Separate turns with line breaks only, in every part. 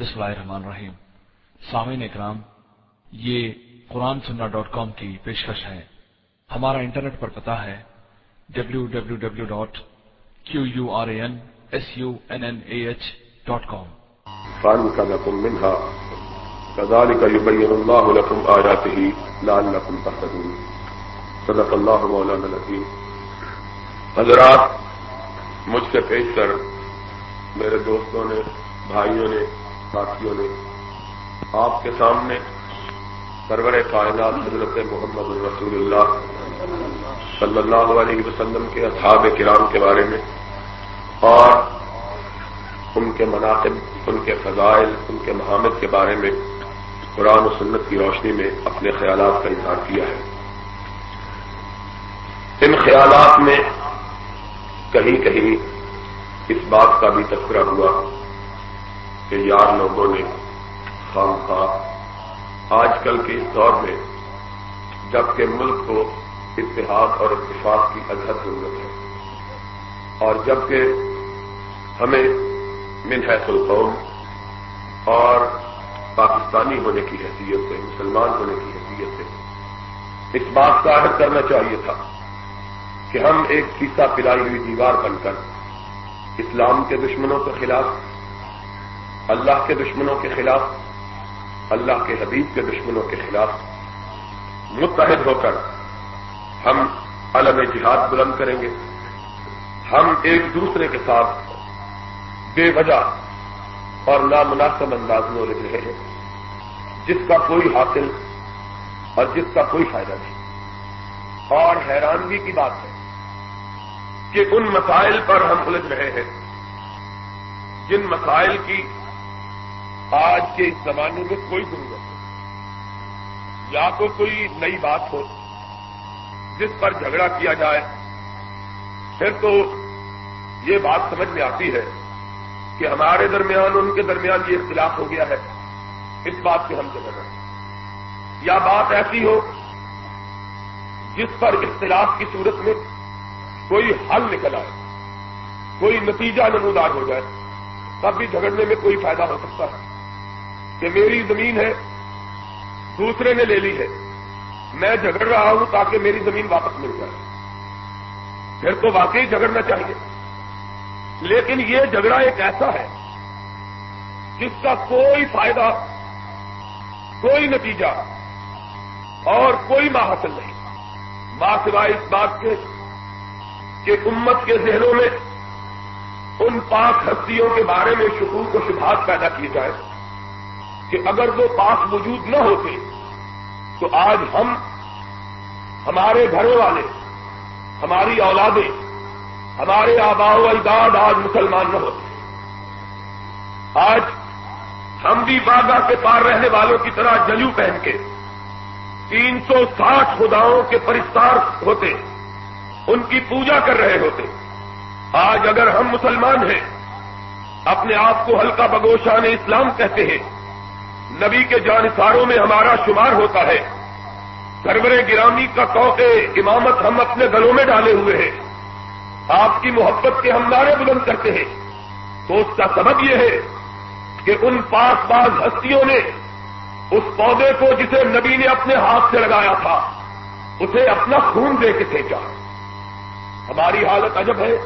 بسم اللہ الرحمن الرحیم۔ سامعین اکرام، یہ قرآن سننا ڈاٹ کام کی پیشکش ہے۔ ہمارا انٹرنیٹ پر پتا ہے W W W dot Q U R A N S U N N A H dot com.
فان کا لکم منہا كذلك يبين الله لكم آياته لعلكم تهتدون۔ صدق الله مولانا العظيم حضرات، مجھ سے پیش کر، میرے دوستوں نے، بھائیوں نے ساتھیوں نے آپ کے سامنے سرور کائنات حضرت محمد الرسول اللہ صلی اللہ علیہ وسلم کے اصحاب کرام کے بارے میں اور ان کے مناقب، ان کے فضائل، ان کے محامد کے بارے میں قرآن و سنت کی روشنی میں اپنے خیالات کا اظہار کیا ہے۔ ان خیالات میں کہیں کہیں اس بات کا بھی تذکرہ ہوا۔ کہ یار لوگوں نے خام خواہ آج کل کے اس دور میں جبکہ ملک کو اتحاد اور اتفاق کی ادھر ضرورت ہے۔ اور جبکہ ہمیں من حیث القوم اور پاکستانی ہونے کی حیثیت سے، مسلمان ہونے کی حیثیت سے اس بات کا عہد کرنا چاہیے تھا کہ ہم ایک کیسا پلائی ہوئی دیوار بن کر اسلام کے دشمنوں کے خلاف اللہ کے دشمنوں کے خلاف، اللہ کے حبیب کے دشمنوں کے خلاف متحد ہو کر ہم علم جہاد بلند کریں گے۔ ہم ایک دوسرے کے ساتھ بے وجہ اور نامناسب انداز میں لکھ رہے ہیں، جس کا کوئی حاصل اور جس کا کوئی فائدہ نہیں۔ اور حیرانگی کی بات ہے کہ ان مسائل پر ہم الجھ رہے ہیں، جن مسائل کی آج کے اس زمانے میں کوئی ضرورت نہیں۔ یا تو کوئی نئی بات ہو جس پر جھگڑا کیا جائے، پھر تو یہ بات سمجھ میں آتی ہے کہ ہمارے درمیان ان کے درمیان یہ اختلاف ہو گیا ہے۔ اس بات سے ہم جگہ رہے یا بات ایسی ہو جس پر اختلاف کی صورت میں کوئی حل نکل آئے، کوئی نتیجہ نمودار ہو جائے، تب بھی جھگڑنے میں کوئی فائدہ ہو سکتا ہے۔ کہ میری زمین ہے، دوسرے نے لے لی ہے۔ میں جھگڑ رہا ہوں تاکہ میری زمین واپس مل جائے۔ پھر تو واقعی جھگڑنا چاہیے۔ لیکن یہ جھگڑا ایک ایسا ہے جس کا کوئی فائدہ، کوئی نتیجہ اور کوئی ماں حاصل نہیں۔ ماں سوائے اس بات کے کہ امت کے ذہنوں میں ان پانچ ہستیوں کے بارے میں شکوک و شبہات پیدا کیے جائے کہ اگر وہ پاس موجود نہ ہوتے تو آج ہم، ہمارے گھروں والے، ہماری اولادیں، ہمارے آبا و اجداد آج مسلمان نہ ہوتے۔ آج ہم بھی باغا کے پار رہنے والوں کی طرح جلو پہن کے تین سو ساٹھ خداؤں کے پرستار ہوتے، ان کی پوجا کر رہے ہوتے۔ آج اگر ہم مسلمان ہیں، اپنے آپ کو ہلکا بگوشان اسلام کہتے ہیں نبی کے جانساروں میں ہمارا شمار ہوتا ہے۔ سرور گرامی کا توقع امامت ہم اپنے گلوں میں ڈالے ہوئے ہیں آپ کی محبت کے ہم نعرے بلند کرتے ہیں۔ تو اس کا سبب یہ ہے کہ ان پاس باز ہستیوں نے اس پودے کو جسے نبی نے اپنے ہاتھ سے لگایا تھا، اسے اپنا خون دے کے پھینکا۔ ہماری حالت عجب ہے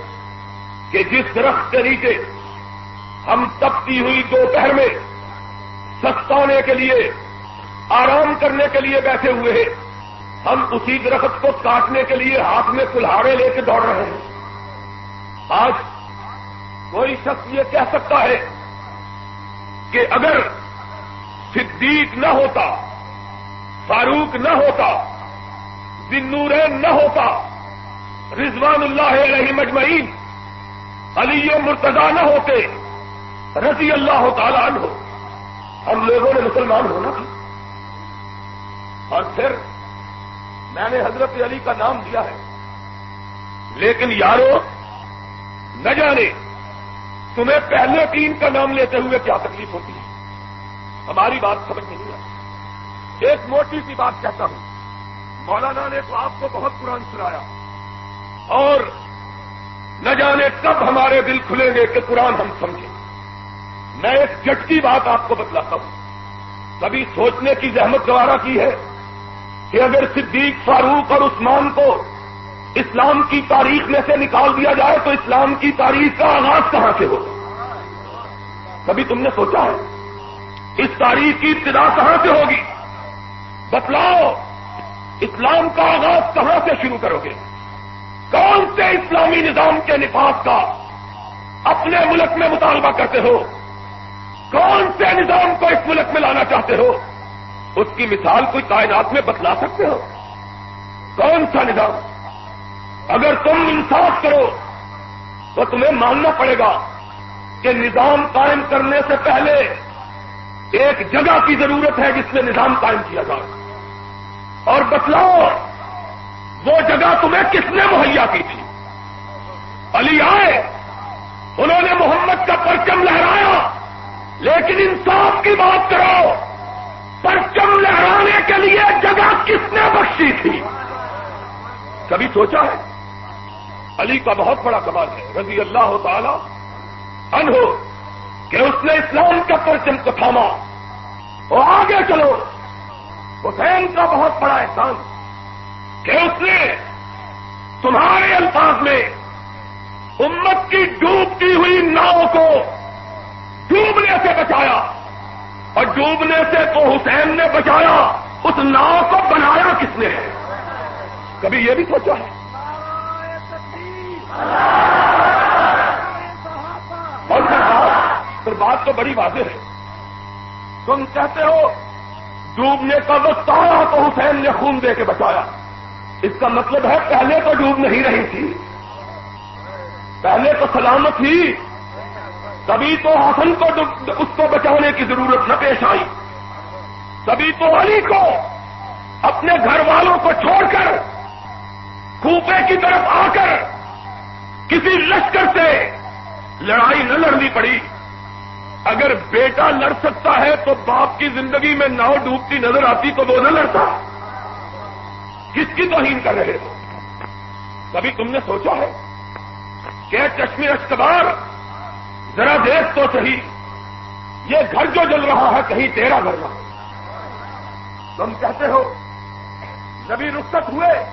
کہ جس درخت کے نیچے ہم تپتی ہوئی دوپہر میں سستانے کے لیے، آرام کرنے کے لیے بیٹھے ہوئے ہیں۔ ہم اسی درخت کو کاٹنے کے لیے ہاتھ میں کلہاڑے لے کے دوڑ رہے ہیں۔ آج کوئی شخص یہ کہہ سکتا ہے کہ اگر صدیق نہ ہوتا، فاروق نہ ہوتا دنورین نہ ہوتا، رضوان اللہ علیہ مجمعین، علی مرتضی نہ ہوتے، رضی اللہ تعالیٰ عنہ ہو ہم لوگوں نے مسلمان ہونا تھا۔ اور پھر میں نے حضرت علی کا نام دیا ہے۔ لیکن یارو، نہ جانے تمہیں پہلے تین کا نام لیتے ہوئے کیا تکلیف ہوتی ہے۔ ہماری بات سمجھ نہیں آتی۔ ایک موٹی سی بات کہتا ہوں۔ مولانا نے تو آپ کو بہت قرآن سنایا۔ اور نہ جانے کب ہمارے دل کھلیں گے کہ قرآن ہم سمجھیں۔ میں ایک جٹکی بات آپ کو بتلاتا ہوں۔ کبھی سوچنے کی زحمت گوارا کی ہے کہ اگر صدیق فاروق اور عثمان کو اسلام کی تاریخ میں سے نکال دیا جائے تو اسلام کی تاریخ کا آغاز کہاں سے ہوگا؟ کبھی تم نے سوچا ہے اس تاریخ کی ابتدا کہاں سے ہوگی؟ بتلاؤ، اسلام کا آغاز کہاں سے شروع کرو گے؟ کون سے اسلامی نظام کے نفاذ کا اپنے ملک میں مطالبہ کرتے ہو؟ کون سے نظام کو اس ملک میں لانا چاہتے ہو؟ اس کی مثال کوئی کائنات میں بتلا سکتے ہو؟ کون سا نظام؟ اگر تم انصاف کرو، تو تمہیں ماننا پڑے گا کہ نظام قائم کرنے سے پہلے ایک جگہ کی ضرورت ہے جس میں نظام قائم کیا جائے۔ اور بتلاؤ، وہ جگہ تمہیں کس نے مہیا کی تھی؟ علی آئے، انہوں نے محمد کا پرچم لہرایا۔ لیکن انصاف کی بات کرو، پرچم لہرانے کے لیے جگہ کس نے بخشی تھی؟ کبھی سوچا ہے؟ علی کا بہت بڑا کمال ہے، رضی اللہ تعالی ان ہو کہ اس نے اسلام کا پرچم کو تھاما اور آگے چلو۔ حسین کا بہت بڑا احسان کہ اس نے تمہارے الفاظ میں امت کی ڈوبتی ہوئی ناؤ کو ڈوبنے سے بچایا۔ اور ڈوبنے سے تو حسین نے بچایا۔ اس ناؤ کو بنایا کس نے؟ کبھی یہ بھی سوچا ہے۔ اور پھر بات تو بڑی واضح ہے۔ تم کہتے ہو، ڈوبنے کا وقت آیا تو حسین نے خون دے کے بچایا۔ اس کا مطلب ہے پہلے تو ڈوب نہیں رہی تھی۔ پہلے تو سلامت تھی۔ تبھی تو حسن کو اس کو بچانے کی ضرورت نہ پیش آئی۔ تبھی تو علی کو اپنے گھر والوں کو چھوڑ کر کوپے کی طرف آ کر کسی لشکر سے لڑائی نہ لڑنی پڑی۔ اگر بیٹا لڑ سکتا ہے تو باپ کی زندگی میں ناؤ ڈوبتی نظر آتی تو وہ نہ لڑتا۔ کس کی توہین کر رہے ہو؟ کبھی تم نے سوچا ہے کہ چشمی اشکبار ذرا دیکھ تو صحیح۔ یہ گھر جو جل رہا ہے، کہیں تیرا گھر نہ تم کہتے ہو، نبی رخصت ہوئے۔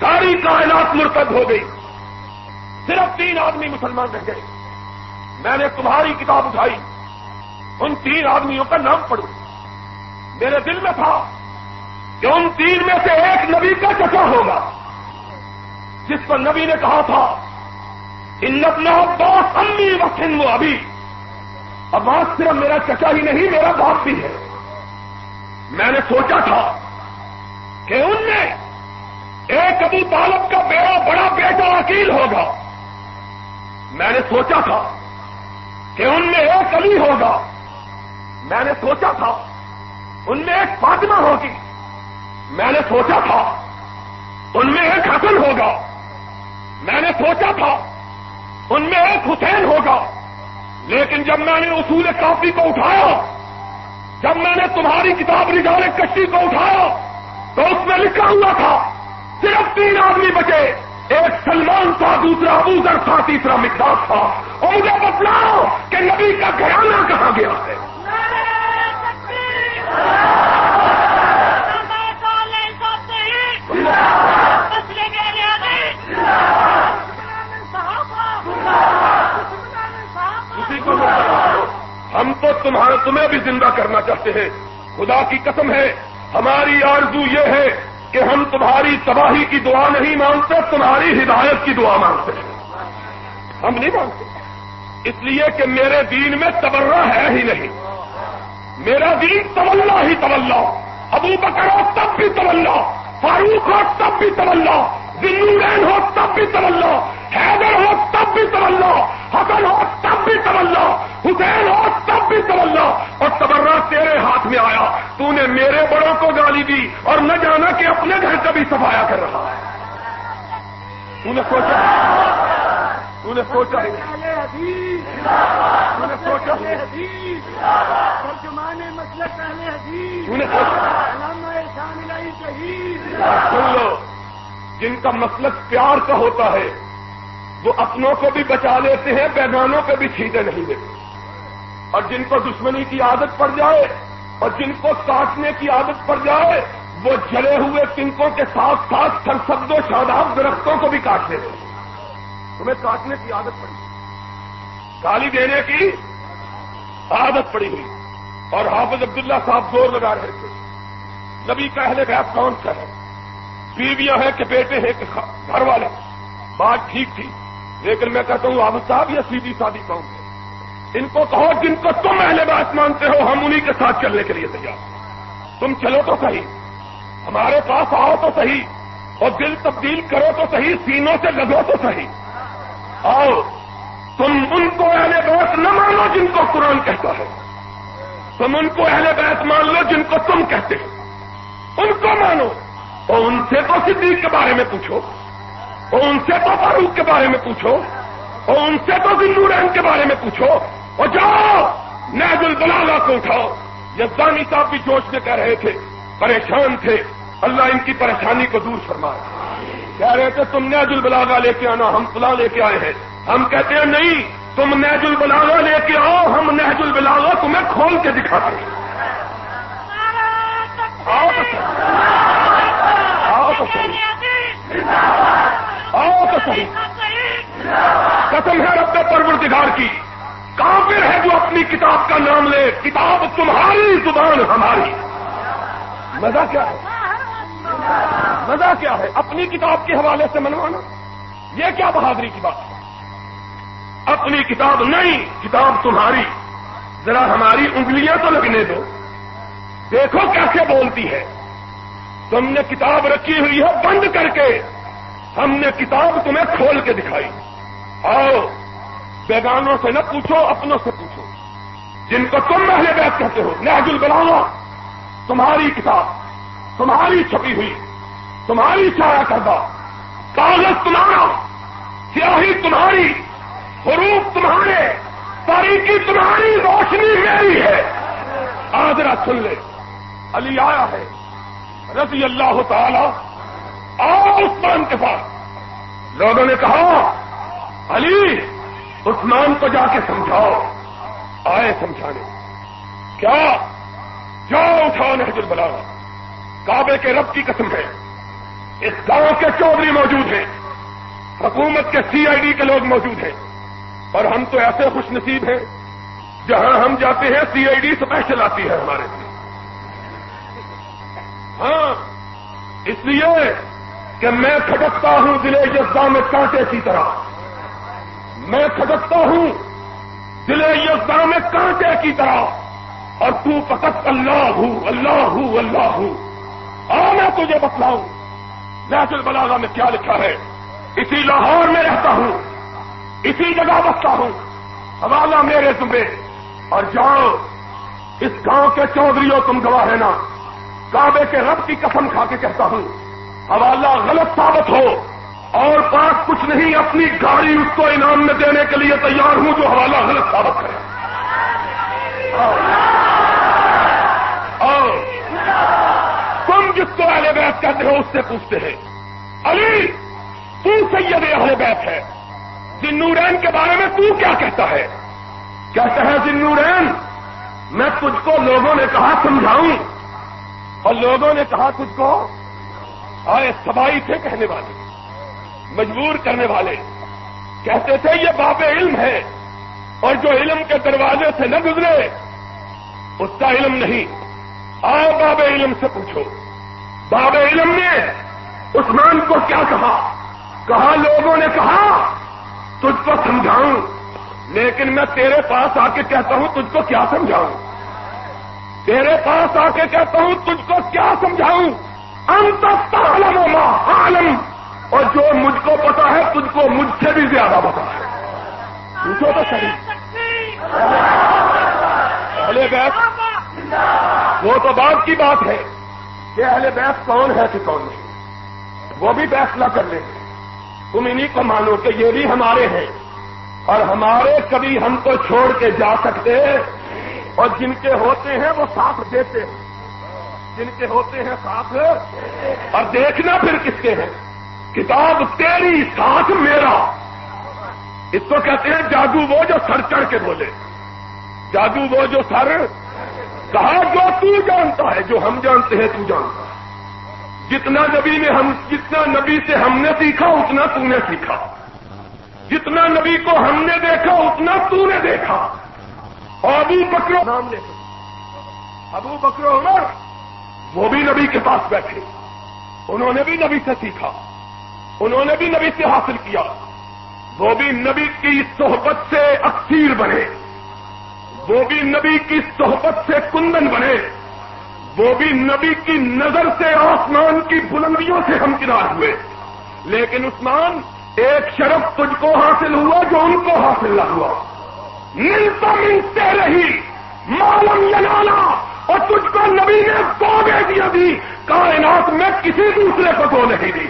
ساری کائنات مرتب ہو گئی۔ صرف تین آدمی مسلمان رہ گئے۔ میں نے تمہاری کتاب اٹھائی۔ ان تین آدمیوں کا نام پڑھوں میرے دل میں تھا کہ ان تین میں سے ایک نبی کا چچا ہوگا۔ جس پر نبی نے کہا تھا ان نبنا باپ امی وقت وہ ابھی۔ اب آج صرف میرا چچا ہی نہیں، میرا باپ بھی ہے۔ میں نے سوچا تھا کہ ان میں ایک ابو طالب کا بیڑا بڑا بیٹا وکیل ہوگا۔ میں نے سوچا تھا کہ ان میں ایک علی ہوگا۔ میں نے سوچا تھا ان میں ایک فاطمہ ہوگی۔ میں نے سوچا تھا ان میں ایک حسن ہوگا۔ میں نے سوچا تھا ان میں ایک حسین ہوگا۔ لیکن جب میں نے اصول کافی کو اٹھایا، جب میں نے تمہاری کتاب رجال کشتی کو اٹھایا، تو اس میں لکھا ہوا تھا، صرف تین آدمی بچے، ایک سلمان تھا، دوسرا ابوذر تھا، تیسرا مقدار تھا۔ اور مجھے بتلاؤ کہ نبی کا گھرانہ کہاں گیا ہے؟ بھی زندہ کرنا چاہتے ہیں۔ خدا کی قسم ہے، ہماری آرزو یہ ہے کہ ہم تمہاری تباہی کی دعا نہیں مانگتے، تمہاری ہدایت کی دعا مانگتے ہیں۔ ہم نہیں مانگتے۔ اس لیے کہ میرے دین میں تبرہ ہے ہی نہیں۔ میرا دین طلّہ ہی طلّہ ابو بکر ہو تب بھی طلّہ فاروق ہو تب بھی طلّہ دلین ہو تب بھی طلّہ حیدر ہو تب بھی طلّہ حسن ہو تب بھی طلّہ حسین ہو تب بھی طلّہ اور تبرہ تیرے ہاتھ میں آیا۔ تو نے میرے بڑوں کو گالی دی اور نہ جانا کہ اپنے گھر کا بھی صفایا کر رہا ہے۔ تو نے سوچا۔ تو نے سوچا۔ تو نے سوچا سن لو جن کا مسلک پیار کا ہوتا ہے وہ اپنوں کو بھی بچا لیتے ہیں بیگانوں پہ بھی چھیٹے نہیں دیتے اور جن کو دشمنی کی عادت پڑ جائے اور جن کو کاٹنے کی عادت پڑ جائے، وہ جلے ہوئے تنکوں کے ساتھ ساتھ سرسبد و شاداب درختوں کو بھی کاٹ لیتے تمہیں کاٹنے کی عادت پڑی۔ گالی دینے کی عادت پڑی ہوئی۔ اور حافظ عبداللہ صاحب زور لگا رہے تھے۔ نبی کا اہل بیت کون سا ہے؟ بیویاں ہیں کہ بیٹے ہیں کہ گھر والے۔ بات ٹھیک تھی۔ لیکن میں کہتا ہوں حافظ صاحب، یہ سیدھی سادی قوم ہے۔ ان کو کہو جن کو تم اہل بات مانتے ہو، ہم انہیں کے ساتھ چلنے کے لیے تیار تم چلو تو صحیح، ہمارے پاس آؤ تو صحیح، اور دل تبدیل کرو تو صحیح، سینوں سے لگو تو صحیح۔ آؤ، تم ان کو اہل بیت نہ مانو جن کو قرآن کہتا ہے۔ تم ان کو اہل بیت مان لو جن کو تم کہتے ہو۔ ان کو مانو، اور ان سے تو صدیق کے بارے میں پوچھو۔ اور ان سے تو فاروق کے بارے میں پوچھو، اور ان سے تو رحم کے بارے میں پوچھو، اور جاؤ نیز البلاغا کو اٹھاؤ۔ یزانی صاحب بھی جوش میں کہہ رہے تھے، پریشان تھے۔ اللہ ان کی پریشانی کو دور فرمائے۔ کہہ رہے تھے، تم نیز البلاغا لے کے آنا، ہم فلاں لے کے آئے ہیں۔ ہم کہتے ہیں، نہیں، تم نیج البلاغا لے کے آؤ، ہم نیج البلاغا تمہیں کھول کے دکھاتے ہیں آؤ تو آؤ تو آؤ تو صحیح۔ قسم ہے رب پروردگار کی۔ کافر ہے جو اپنی کتاب کا نام لے۔ کتاب تمہاری زبان ہماری۔ مزہ کیا ہے؟ مزہ کیا ہے؟ اپنی کتاب کے حوالے سے منوانا۔ یہ کیا بہادری کی بات ہے؟ اپنی کتاب نہیں، کتاب تمہاری۔ ذرا ہماری انگلیاں تو لگنے دو۔ دیکھو کیسے بولتی ہے۔ تم نے کتاب رکھی ہوئی ہے بند کر کے۔ ہم نے کتاب تمہیں کھول کے دکھائی۔ آؤ، بیگانوں سے نہ پوچھو، اپنوں سے پوچھو۔ جن کو تم محلے بیت کہتے ہو، نہج البلاوا تمہاری کتاب، تمہاری چھپی ہوئی، تمہاری چایا کردہ، کاغذ تمہارا، سیاہی تمہاری حروف تمہارے تاریخی تمہاری، روشنی میری ہے۔ آدرا سن لے، علی آیا ہے، رضی اللہ تعالی آؤ عثمان کے پاس لوگوں نے کہا، علی، عثمان کو جا کے سمجھاؤ۔ آئے سمجھانے۔ کیا؟ جاؤ اٹھاؤ نحجر بلا کعبے کے رب کی قسم ہے۔ اس گاؤں کے چودھری موجود ہیں۔ حکومت کے سی آئی ڈی کے لوگ موجود ہیں۔ اور ہم تو ایسے خوش نصیب ہیں، جہاں ہم جاتے ہیں، سی آئی ڈی اسپیشل آتی ہے ہمارے لیے۔ ہاں اس لیے کہ میں کھٹکتا ہوں دل یزدا میں کانٹے کی طرح۔ میں کھٹکتا ہوں دل یزدا میں کانٹے کی طرح۔ اور تو فقط اللہ ہوں اللہ ہوں اللہ ہوں۔ آ، میں تجھے بتلاؤں۔ نیچل البلاغا میں کیا لکھا ہے؟ اسی لاہور میں رہتا ہوں۔ اسی جگہ بستا ہوں۔ حوالہ میرے تمہیں اور جاؤ، اس گاؤں کے چودھریوں تم گواہ ہے نا کعبے کے رب کی قسم کھا کے کہتا ہوں۔ حوالہ غلط ثابت ہو اور پاس کچھ نہیں، اپنی گاڑی اس کو انعام میں دینے کے لیے تیار ہوں جو حوالہ غلط ثابت کرے۔ اور تم جس کو اہل بیت کہتے ہو، اس سے پوچھتے ہیں، علی، تو سید اہل بیت ہے۔ جنورین کے بارے میں تو کیا کہتا ہے؟ کہتا ہے جنورین میں تجھ کو لوگوں نے کہا، سمجھاؤں۔ اور لوگوں نے کہا، تجھ کو آئے سبائی تھے کہنے والے، مجبور کرنے والے۔ کہتے تھے، یہ باب علم ہے، اور جو علم کے دروازے سے نہ گزرے، اس کا علم نہیں۔ آؤ باب علم سے پوچھو۔ باب علم نے عثمان کو کیا کہا؟ کہا، لوگوں نے کہا، تجھ کو سمجھاؤں، لیکن میں تیرے پاس آ کے کہتا ہوں، تجھ کو کیا سمجھاؤں؟ تیرے پاس آ کے کہتا ہوں، تجھ کو کیا سمجھاؤں؟ انت عالم عالم اور جو مجھ کو پتا ہے، تجھ کو مجھ سے بھی زیادہ پتا ہے۔ پوچھو تو صحیح۔ اہل بیت۔ وہ تو بات کی بات ہے کہ اہل بیت کون ہے کہ کون نہیں۔ وہ بھی فیصلہ کر لیں۔ گے تم انہیں کو مانو کہ یہ بھی ہمارے ہیں، اور ہمارے کبھی ہم کو چھوڑ کے جا سکتے، اور جن کے ہوتے ہیں وہ ساتھ دیتے ہیں۔ جن کے ہوتے ہیں ساتھ، اور دیکھنا پھر کس کے ہیں۔ کتاب تیری ساتھ میرا۔ اس کو کہتے ہیں جادو وہ جو سر چڑھ کے بولے۔ جادو وہ جو سر کہا جو تو جانتا ہے، جو ہم جانتے ہیں تو جانتا ہے۔ جتنا نبی نے ہم، جتنا نبی سے ہم نے سیکھا، اتنا تو نے سیکھا۔ جتنا نبی کو ہم نے دیکھا، اتنا تو نے دیکھا۔ اور ابو بکرو نام لے ابو بکرو عمر وہ بھی نبی کے پاس بیٹھے۔ انہوں نے بھی نبی سے سیکھا۔ انہوں نے بھی نبی سے حاصل کیا۔ وہ بھی نبی کی صحبت سے اکثیر بنے۔ وہ بھی نبی کی صحبت سے کندن بنے۔ وہ بھی نبی کی نظر سے آسمان کی بلندیوں سے ہم کنار ہوئے۔ لیکن عثمان، ایک شرف تجھ کو حاصل ہوا جو ان کو حاصل نہ ہوا۔ ملتا ملتے رہی معلوم جلانا اور تجھ کو نبی نے دو بیٹیاں دی کائنات میں کسی دوسرے کو دو نہیں دی۔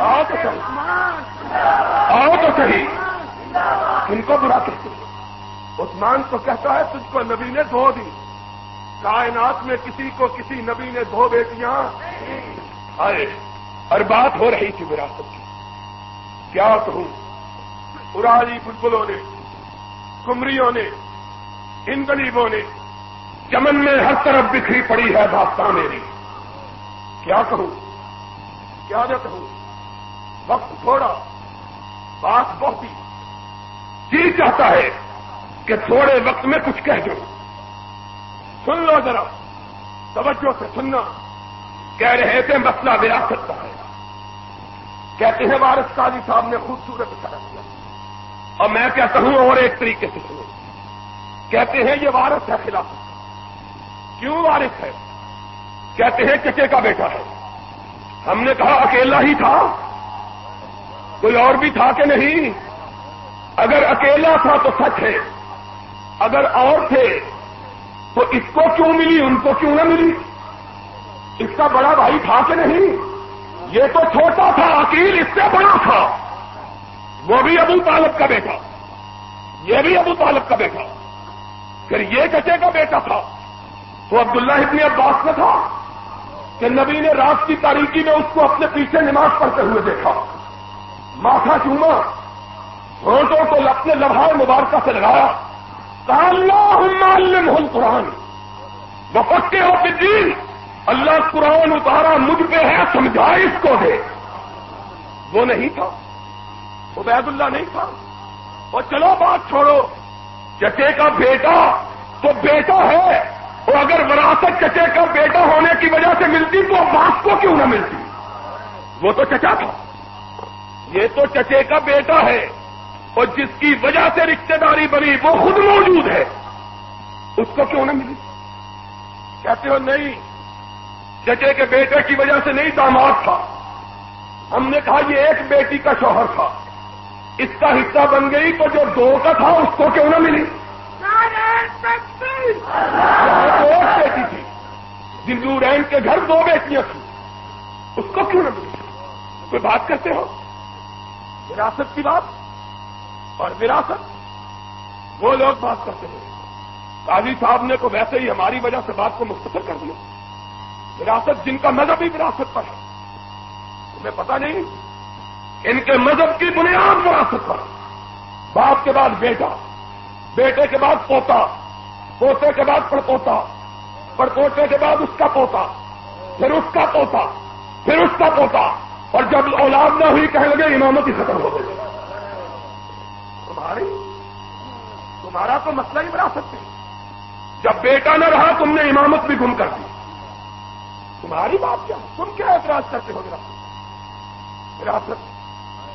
آؤ تو صحیح۔ آؤ تو صحیح۔ ان کو برا کہتے عثمان کو کہتا ہے، تجھ کو نبی نے دو دی۔ کائنات میں کسی کو کسی نبی نے دو بیٹیاں۔ آئے اور بات ہو رہی تھی وراثت کی۔ کیا کہوں؟ پرانی بلبلوں نے کمریوں نے ان گلیبوں نے چمن میں ہر طرف بکھری پڑی ہے داستان میری۔ کیا کہوں؟ کیا نہ کہوں؟ وقت تھوڑا، بات بہت ہی جی چاہتا ہے کہ تھوڑے وقت میں کچھ کہہ دوں۔ سن لو ذرا، توجہ سے سننا۔ کہہ رہے تھے مسئلہ وراثت کا ہے۔ کہتے ہیں وارث قاضی صاحب نے خوبصورت طرح کیا اور میں کہتا ہوں اور ایک طریقے سے سنو۔ کہتے ہیں یہ وارث ہے خلاف۔ کیوں وارث ہے؟ کہتے ہیں چچے کا بیٹا ہے۔ ہم نے کہا اکیلا ہی تھا۔ کوئی اور بھی تھا کہ نہیں؟ اگر اکیلا تھا تو سچ ہے۔ اگر اور تھے تو اس کو کیوں ملی؟ ان کو کیوں نہ ملی؟ اس کا بڑا بھائی تھا کہ نہیں؟ یہ تو چھوٹا تھا، عقیل، اس سے بڑا تھا۔ وہ بھی ابو طالب کا بیٹا۔ یہ بھی ابو طالب کا بیٹا۔ پھر یہ چچے کا بیٹا تھا۔ تو عبداللہ ابن عباس میں تھا کہ نبی نے رات کی تاریخی میں اس کو اپنے پیچھے نماز پڑھتے ہوئے دیکھا۔ ماتھا چوما ہوٹوں کو اپنے لبھائے مبارکہ سے لگایا۔ ہوں قرآن وفقے ہو کہ دین اللہ قرآن اتارا، مجھ پہ ہے، سمجھا اس کو دے۔ وہ نہیں تھا۔ عبید اللہ نہیں تھا۔ اور چلو بات چھوڑو، چچے کا بیٹا تو بیٹا ہے۔ اور اگر وراثت چچے کا بیٹا ہونے کی وجہ سے ملتی تو باپ کو کیوں نہ ملتی؟ وہ تو چچا تھا۔ یہ تو چچے کا بیٹا ہے۔ اور جس کی وجہ سے رشتے داری بنی، وہ خود موجود ہے۔ اس کو کیوں نہ ملی کہتے ہو، نہیں، چچے کے بیٹے کی وجہ سے نہیں داماد تھا۔ ہم نے کہا، یہ ایک بیٹی کا شوہر تھا۔ اس کا حصہ بن گئی تو جو دو کا تھا اس کو کیوں نہ ملی؟ ایک بیٹی تھی۔ دلو رین کے گھر دو بیٹیاں تھیں۔ اس کو کیوں نہ ملی؟ کوئی بات کرتے ہو؟ وراثت کی بات اور وراثت؟ وہ لوگ بات کرتے ہیں۔ قاضی صاحب نے تو ویسے ہی ہماری وجہ سے بات کو مختصر کر دیا۔ وراثت جن کا مذہب ہی وراثت پر ہے۔ تمہیں پتا نہیں ان کے مذہب کی بنیاد وراثت پر۔ باپ کے بعد بیٹا، بیٹے کے بعد پوتا، پوتے کے بعد پڑپوتا، پڑپوتے کے بعد اس کا پوتا، پھر اس کا پوتا، پھر اس کا پوتا۔ اور جب اولاد نہ ہوئی کہنے لگے، امامت ہی ختم ہو گئی۔ تمہاری؟ تمہارا تو مسئلہ ہی وراثت ہے جب بیٹا نہ رہا، تم نے امامت بھی گم کر دی۔ تمہاری بات کیا؟ تم کیا اعتراض کرتے ہو؟ وراثت۔ وراثت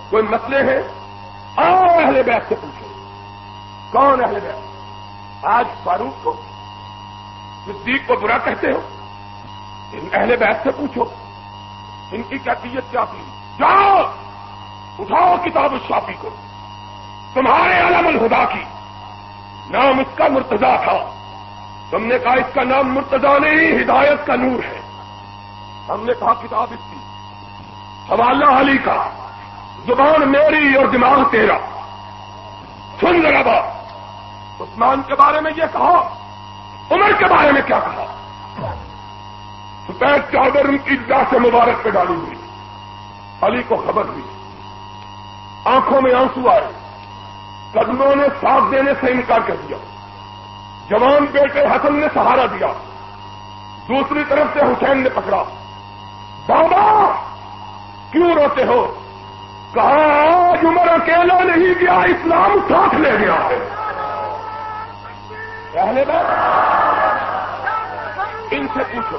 کوئی مسئلے ہیں؟ آؤ اہل بیت سے پوچھو۔ کون اہل بیت؟ آج فاروق کو؟ صدیق کو برا کہتے ہو؟ ان اہل بیت سے پوچھو۔ ان کی کیا کیا تھی؟ جاؤ، اٹھاؤ کتاب الشافی کو۔ تمہارے علم الہدا کی۔ نام اس کا مرتضا تھا۔ تم نے کہا اس کا نام مرتضا نہیں، ہدایت کا نور ہے۔ ہم نے کہا کتاب اس کی۔ حوالہ علی کا۔ زبان میری اور دماغ تیرا۔ سن ذرا بات۔ عثمان کے بارے میں یہ کہا۔ عمر کے بارے میں کیا کہا؟ سفید چادر ان کی سے مبارک پہ ڈالی ہوئی۔ علی کو خبر ہوئی۔ آنکھوں میں آنسو آئے۔ قدموں نے ساتھ دینے سے انکار کر دیا۔ جوان بیٹے حسن نے سہارا دیا۔ دوسری طرف سے حسین نے پکڑا۔ بابا، کیوں روتے ہو؟ کہا، آج عمر اکیلا نہیں گیا، اسلام ساتھ لے گیا ہے۔ پہلے بار ان سے پوچھو۔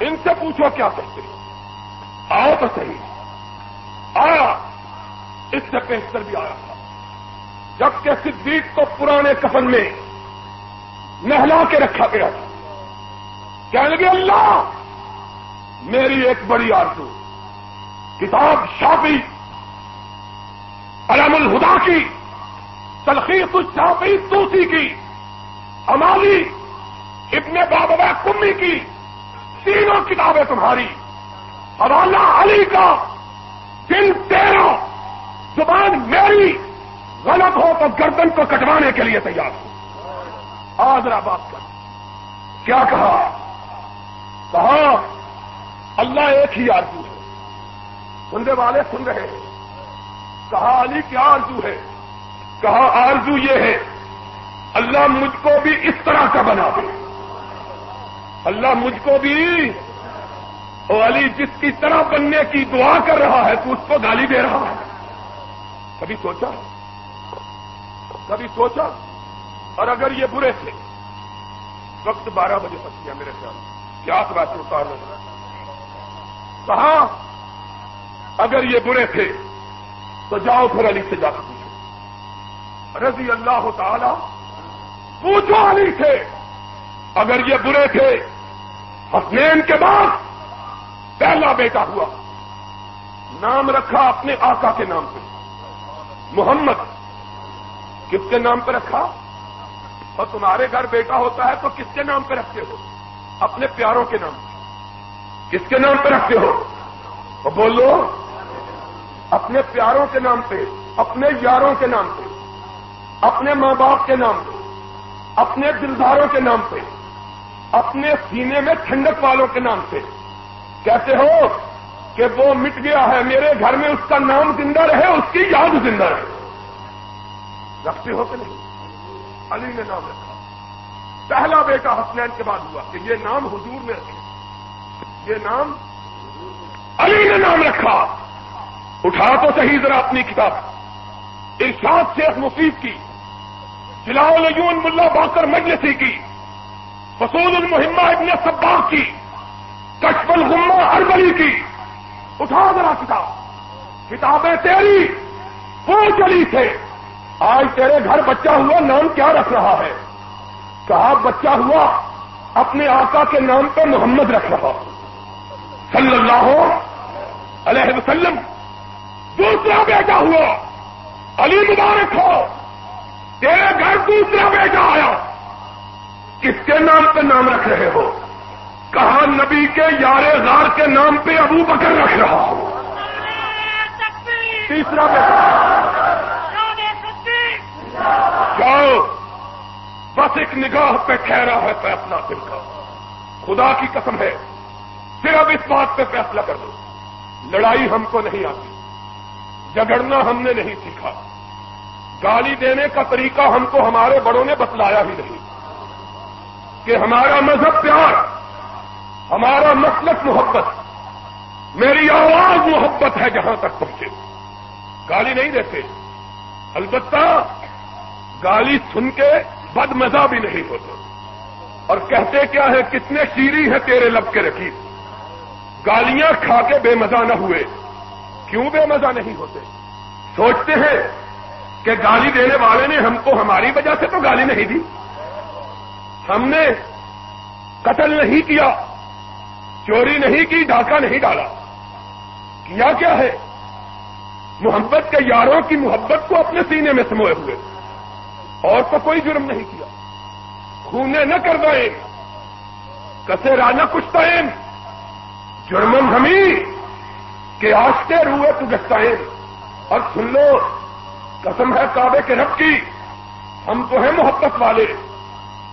ان سے پوچھو کیا کہتے آؤ تو صحیح۔ آیا۔ اس سے پیشتر بھی آیا تھا۔ جبکہ صدیق کو پرانے کفن میں نہلا کے رکھا گیا تھا۔ کہنے لگے، اللہ، میری ایک بڑی آرزو۔ کتاب شافی، علم الہدا کی، تلخیص الشافی توسی کی، امالی ابن بابا کمی کی، تینوں کتابیں تمہاری۔ حوالہ علی کا دل تیرا زبان میری غلط ہو تو گردن کو کٹوانے کے لیے تیار ہو آدرا بات کر۔ کیا کہا؟ کہا، اللہ ایک ہی آرزو ہے۔ سننے والے سن رہے ہیں۔ کہا علی کیا آرزو ہے کہا آرزو یہ ہے اللہ مجھ کو بھی اس طرح کا بنا دے۔ اللہ مجھ کو بھی۔ او علی، جس کی طرح بننے کی دعا کر رہا ہے، تو اس کو گالی دے رہا ہے۔ کبھی سوچا؟ کبھی سوچا؟ اور اگر یہ برے تھے، وقت بارہ بجے تک کیا میرے خیال کیا بات اتار لگ کہا اگر یہ برے تھے تو جاؤ پھر علی سے جا کے پوچھو۔ رضی اللہ تعالی پوچھو علی تھے اگر یہ برے تھے، حسنین کے بعد پہلا بیٹا ہوا۔ نام رکھا اپنے آقا کے نام پہ۔ محمد، کس کے نام پہ رکھا؟ اور تمہارے گھر بیٹا ہوتا ہے تو کس کے نام پہ رکھتے ہو؟ اپنے پیاروں کے نام پہ۔ کس کے نام پہ رکھتے ہو؟ اور بولو اپنے پیاروں کے نام پہ، اپنے یاروں کے نام پہ، اپنے ماں باپ کے نام پہ، اپنے دلداروں کے نام پہ، اپنے سینے میں ٹھنڈک والوں کے نام پہ۔ کہتے ہو کہ وہ مٹ گیا ہے، میرے گھر میں اس کا نام زندہ رہے، اس کی یاد زندہ رہے۔ رکھتے ہو کہ نہیں؟ علی نے نام رکھا۔ پہلا بیٹا حسنین کے بعد ہوا کہ یہ نام حضور نے رکھے یہ نام علی نے نام رکھا۔ اٹھا تو صحیح ذرا اپنی کتاب۔ ارشاد شیخ مفید کی العیون ملا باکر مجلسی کی، فصول المحمہ ابن صباح کی، کشف الغمہ اربلی کی۔ اٹھا ذرا کتاب۔ کتابیں تیری پوچھ علی تھے۔ آج تیرے گھر بچہ ہوا نام کیا رکھ رہا ہے؟ کہا بچہ ہوا اپنے آقا کے نام پہ محمد رکھ رہا۔ صلی اللہ علیہ وسلم دوسرا بیٹا ہوا۔ علی مبارک ہو۔ تیرے گھر دوسرا بیٹا آیا۔ کس کے نام پہ نام رکھ رہے ہو؟ کہاں نبی کے یار غار کے نام پہ ابو بکر رکھ رہا ہو؟ تیسرا بیٹا۔ جاؤ۔ بس ایک نگاہ پہ ٹھہرا ہے فیصلہ دل کا۔ خدا کی قسم ہے۔ پھر اب اس بات پہ فیصلہ کر دو۔ لڑائی ہم کو نہیں آتی۔ جگڑنا ہم نے نہیں سیکھا۔ گالی دینے کا طریقہ ہم کو ہمارے بڑوں نے بتلایا ہی نہیں۔ کہ ہمارا مذہب پیار، ہمارا مسلک محبت، میری آواز محبت ہے جہاں تک پہنچے۔ گالی نہیں دیتے۔ البتہ گالی سن کے بد مزہ بھی نہیں ہوتے اور کہتے کیا ہے کتنے شیری ہے تیرے لب کے رکیب گالیاں کھا کے بے مزہ نہ ہوئے۔ کیوں بے مزہ نہیں ہوتے؟ سوچتے ہیں کہ گالی دینے والے نے ہم کو ہماری وجہ سے تو گالی نہیں دی۔ ہم نے قتل نہیں کیا، چوری نہیں کی ڈاکہ نہیں ڈالا۔ کیا کیا ہے؟ محبت کے یاروں کی محبت کو اپنے سینے میں سموئے ہوئے۔ اور تو کوئی جرم نہیں کیا۔ خونے نہ کر دیں کسے رانا کچھ تین جرمن ہمیں کہ آستے روئے تو گستائیں اور سن لو، قسم ہے کعبے کے رب کی، ہم تو ہیں محبت والے۔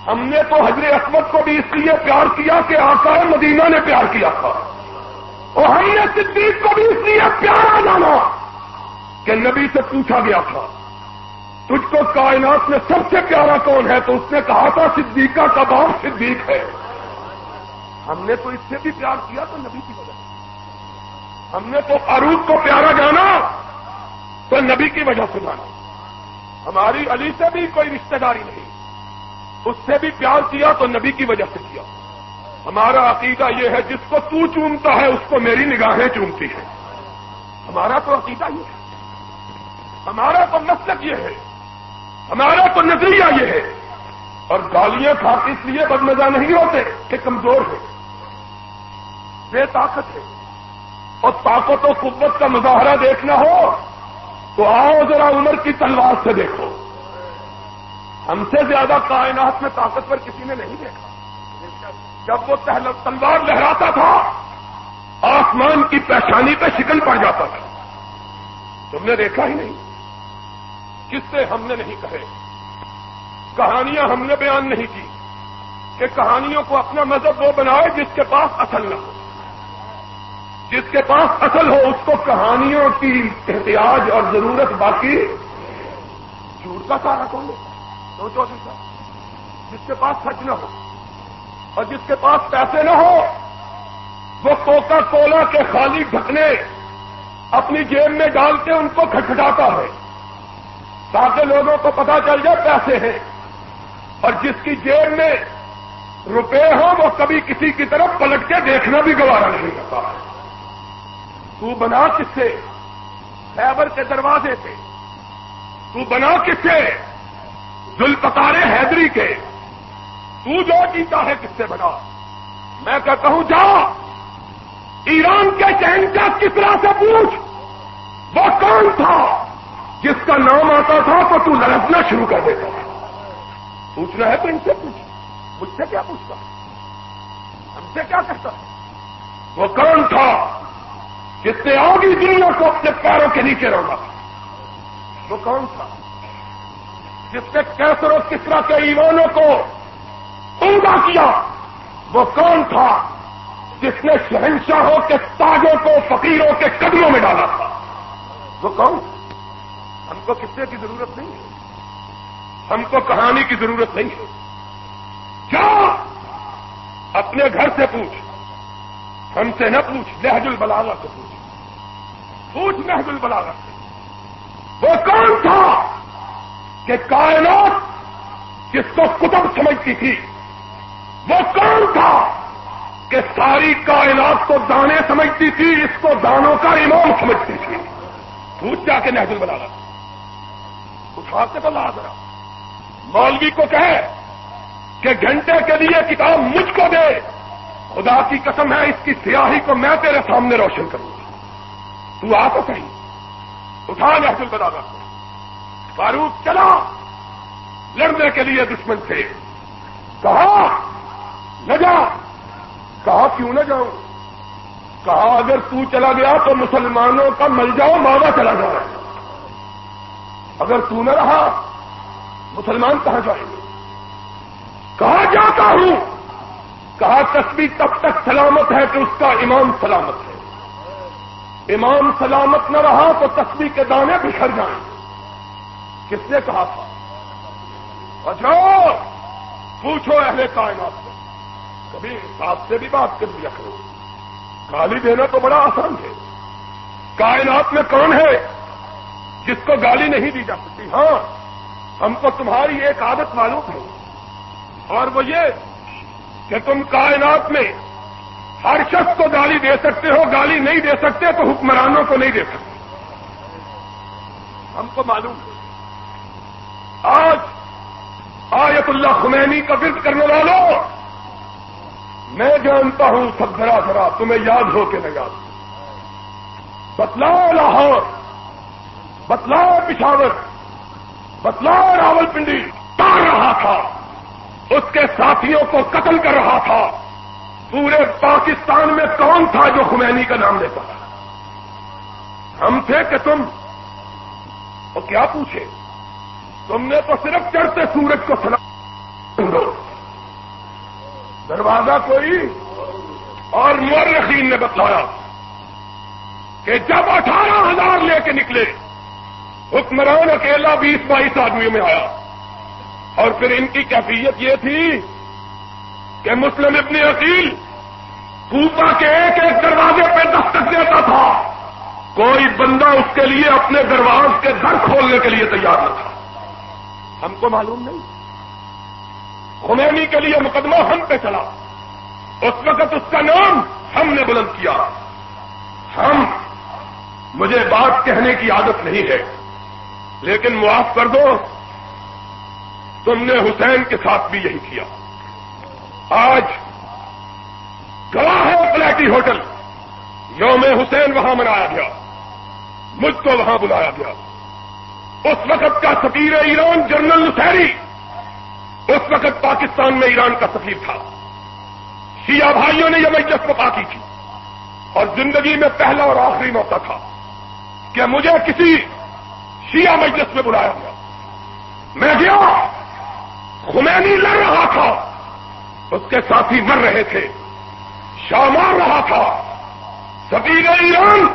ہم نے تو حضر اسمت کو بھی اس لیے پیار کیا کہ آقا مدینہ نے پیار کیا تھا۔ اور ہم نے صدیق کو بھی اس لیے پیارا جانا کہ نبی سے پوچھا گیا تھا، تجھ کو کائنات میں سب سے پیارا کون ہے؟ تو اس نے کہا تھا، صدیقہ کا باپ صدیق ہے۔ ہم نے تو اس سے بھی پیار کیا تو نبی کی وجہ ہم نے تو فاروق کو پیارا جانا تو نبی کی وجہ سے جانا ہماری علی سے بھی کوئی رشتہ داری نہیں۔ اس سے بھی پیار کیا تو نبی کی وجہ سے کیا۔ ہمارا عقیدہ یہ ہے، جس کو تو چومتا ہے، اس کو میری نگاہیں چومتی ہے ہمارا تو عقیدہ یہ ہے۔ ہمارا تو مسلک یہ ہے۔ ہمارا تو نظریہ یہ ہے۔ اور گالیاں کھا اس لیے بدمزہ نہیں ہوتے کہ کمزور ہے بے طاقت ہے اور طاقت و قوت کا مظاہرہ دیکھنا ہو تو آؤ ذرا عمر کی تلوار سے دیکھو۔ ہم سے زیادہ کائنات میں طاقتور کسی نے نہیں دیکھا۔ جب وہ تلوار لہراتا تھا، آسمان کی پہچانی پہ شکن پڑ جاتا تھا۔ تم نے دیکھا ہی نہیں۔ کس سے ہم نے نہیں کہے؟ کہانیاں ہم نے بیان نہیں کی کہ کہانیوں کو اپنا مذہب وہ بنائے جس کے پاس اصل نہ ہو۔ جس کے پاس اصل ہو اس کو کہانیوں کی احتیاط اور ضرورت باقی جھوٹ کا سارا کون سوچو صاحب جس کے پاس سچ نہ ہو اور جس کے پاس پیسے نہ ہو، وہ کوکا کولا کے خالی ڈھکنے اپنی جیب میں ڈال کے ان کو کھٹکھٹاتا ہے۔ تاکہ لوگوں کو پتا چل جائے پیسے ہیں۔ اور جس کی جیب میں روپے ہوں، وہ کبھی کسی کی طرف پلٹ کے دیکھنا بھی گوارا نہیں کرتا۔ ہے تو بنا کس سے؟ خیبر کے دروازے سے تو بنا کس سے؟ دل حیدری کے۔ تو جو جیتا ہے کس سے بنا؟ میں کہتا ہوں، جا۔ ایران کے چین کا کس طرح سے پوچھ؟ وہ کون تھا؟ جس کا نام آتا تھا تو تو لڑکنا شروع کر دیتا تھا۔ پوچھنا ہے تو ان سے پوچھ۔ مجھ سے کیا پوچھتا ہم سے کیا کہتا وہ کون تھا؟ جس نے آگی دنیا کو اپنے پیروں کے نیچے روکا۔ وہ کون تھا؟ جس نے کیسر و کسرا کے ایمانوں کو عمدہ کیا، وہ کون تھا؟ جس نے شہنشاہوں کے تاجوں کو فقیروں کے قدموں میں ڈالا تھا۔ وہ کون؟ ہم کو قصے کی ضرورت نہیں ہے۔ ہم کو کہانی کی ضرورت نہیں ہے۔ کیا اپنے گھر سے پوچھ۔ ہم سے نہ پوچھ، لہج البلاغا سے پوچھ۔ پوچھ محض البلاغا سے وہ کون تھا کہ کائنات جس کو کتب سمجھتی تھی، وہ کون تھا کہ ساری کائنات کو دانے سمجھتی تھی، اس کو دانوں کا امام سمجھتی تھی؟ پوچھ جا کے محض البلاغا اٹھا کے تو لا ذرا مولوی کو کہے کہ گھنٹے کے لیے کتاب مجھ کو دے۔ خدا کی قسم ہے، اس کی سیاہی کو میں تیرے سامنے روشن کروں۔ تو آ تو صحیح اٹھا محسوس بتا کر فاروق، چلا۔ لڑنے کے لیے دشمن سے کہا، نہ جا۔ کہا، کیوں نہ جاؤں؟ کہا، اگر تو چلا گیا تو مسلمانوں کا مل جاؤ ماوا چلا جائے اگر تو نہ رہا، مسلمان کہاں جائیں گے؟ کہا، جاتا ہوں۔ کہا تصویر تب تک سلامت ہے کہ اس کا امام سلامت ہے۔ امام سلامت نہ رہا تو تصویر کے دانے بکھر جائیں۔ کس نے کہا تھا؟ اچھا پوچھو اہل کائنات سے۔ کبھی آپ سے بھی بات کر دیا کرو۔ گالی دینا تو بڑا آسان ہے۔ کائنات میں کون ہے جس کو گالی نہیں دی جا سکتی؟ ہاں ہم کو تمہاری ایک عادت معلوم ہے۔ اور وہ یہ کہ تم کائنات میں ہر شخص کو گالی دے سکتے ہو، گالی نہیں دے سکتے تو حکمرانوں کو نہیں دے سکتے۔ ہم کو معلوم ہے۔ آج آیت اللہ خمینی کا ورد کرنے والوں، میں جانتا ہوں سب ذرا ذرا، تمہیں یاد ہو کے نہ یاد بتلاؤ لاہور، بتلاؤ پشاور، بتلاؤ راول پنڈی تار رہا تھا۔ اس کے ساتھیوں کو قتل کر رہا تھا۔ پورے پاکستان میں کون تھا جو خمینی کا نام لیتا تھا؟ ہم تھے کہ تم؟ وہ کیا پوچھے؟ تم نے تو صرف چڑھتے سورج کو سنا دروازہ کوئی اور مورخین نے بتایا کہ جب اٹھارہ ہزار لے کے نکلے، حکمران اکیلا بیس بائیس آدمیوں میں آیا۔ اور پھر ان کی کیفیت یہ تھی کہ مسلم ابن عقیل کوپا کے ایک ایک دروازے پہ دستک دیتا تھا۔ کوئی بندہ اس کے لیے اپنے درواز کے گھر کھولنے کے لیے تیار نہ تھا۔ ہم کو معلوم نہیں۔ خمینی کے لیے مقدمہ ہم پہ چلا۔ اس وقت اس کا نام ہم نے بلند کیا۔ ہم، مجھے بات کہنے کی عادت نہیں ہے۔ لیکن معاف کر دو۔ تم نے حسین کے ساتھ بھی یہی کیا۔ آج گواہ ہے پلیٹی ہوٹل یوم حسین وہاں منایا گیا، مجھ کو وہاں بلایا گیا۔ اس وقت کا سفیر ایران جنرل نسری اس وقت پاکستان میں ایران کا سفیر تھا۔ شیعہ بھائیوں نے یہ مجلس وفا کی تھی۔ اور زندگی میں پہلا اور آخری موقع تھا کہ مجھے کسی شیعہ مجلس میں بلایا گیا۔ میں گیا، خمینی لڑ رہا تھا۔ اس کے ساتھی مر رہے تھے۔ شامار رہا تھا۔ سبیر ایران،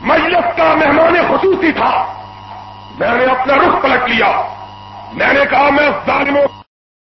مجلس کا مہمان خصوصی تھا۔ میں نے اپنا رخ پلٹ لیا۔ میں نے کہا، میں ظالموں